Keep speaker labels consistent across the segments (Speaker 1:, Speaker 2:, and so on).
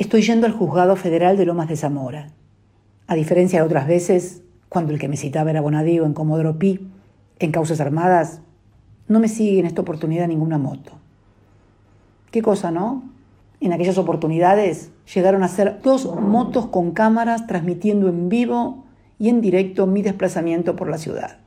Speaker 1: Estoy yendo al juzgado federal de Lomas de Zamora. A diferencia de otras veces, cuando el que me citaba era Bonadío en Comodoro Pi, en causas armadas, no me sigue en esta oportunidad ninguna moto. Qué cosa, ¿no? En aquellas oportunidades llegaron a ser dos motos con cámaras transmitiendo en vivo y en directo mi desplazamiento por la ciudad.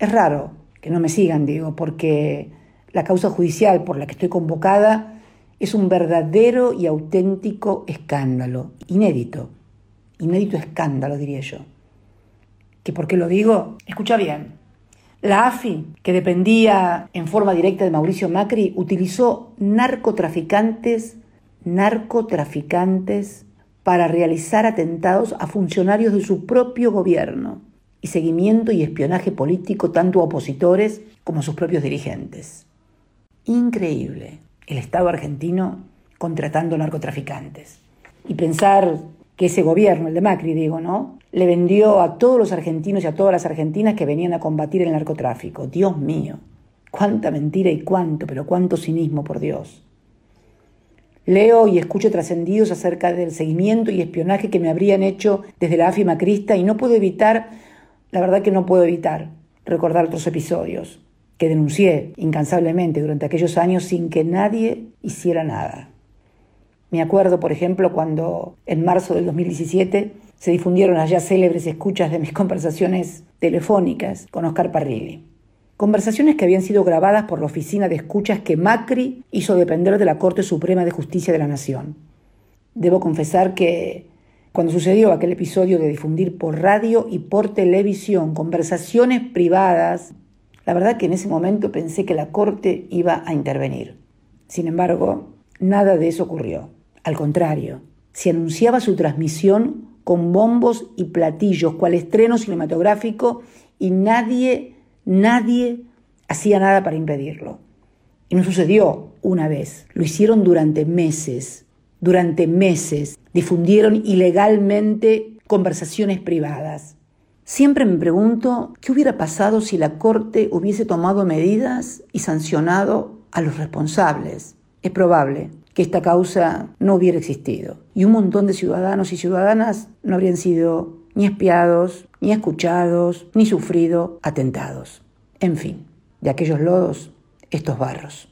Speaker 1: Es raro que no me sigan, digo, porque la causa judicial por la que estoy convocada es un verdadero y auténtico escándalo, inédito, inédito escándalo, diría yo. ¿Que por qué lo digo? Escucha bien. La AFI, que dependía en forma directa de Mauricio Macri, utilizó narcotraficantes, narcotraficantes para realizar atentados a funcionarios de su propio gobierno y seguimiento y espionaje político tanto a opositores como a sus propios dirigentes. Increíble el Estado argentino contratando narcotraficantes. Y pensar que ese gobierno, el de Macri digo, ¿no? Le vendió a todos los argentinos y a todas las argentinas que venían a combatir el narcotráfico. Dios mío, cuánta mentira y cuánto, pero cuánto cinismo, por Dios. Leo y escucho trascendidos acerca del seguimiento y espionaje que me habrían hecho desde la AFI macrista y no puedo evitar, la verdad que no puedo evitar, recordar otros episodios que denuncié incansablemente durante aquellos años sin que nadie hiciera nada. Me acuerdo, por ejemplo, cuando en marzo del 2017 se difundieron las ya célebres escuchas de mis conversaciones telefónicas con Oscar Parrilli. Conversaciones que habían sido grabadas por la oficina de escuchas que Macri hizo depender de la Corte Suprema de Justicia de la Nación. Debo confesar que cuando sucedió aquel episodio de difundir por radio y por televisión conversaciones privadas, la verdad que en ese momento pensé que la Corte iba a intervenir. Sin embargo, nada de eso ocurrió. Al contrario, se anunciaba su transmisión con bombos y platillos, cual estreno cinematográfico, y nadie Nadie hacía nada para impedirlo. Y no sucedió una vez, lo hicieron durante meses. Durante meses difundieron ilegalmente conversaciones privadas. Siempre me pregunto qué hubiera pasado si la Corte hubiese tomado medidas y sancionado a los responsables. Es probable que esta causa no hubiera existido y un montón de ciudadanos y ciudadanas no habrían sido ni espiados, ni escuchados, ni sufrido atentados. En fin, de aquellos lodos, estos barros.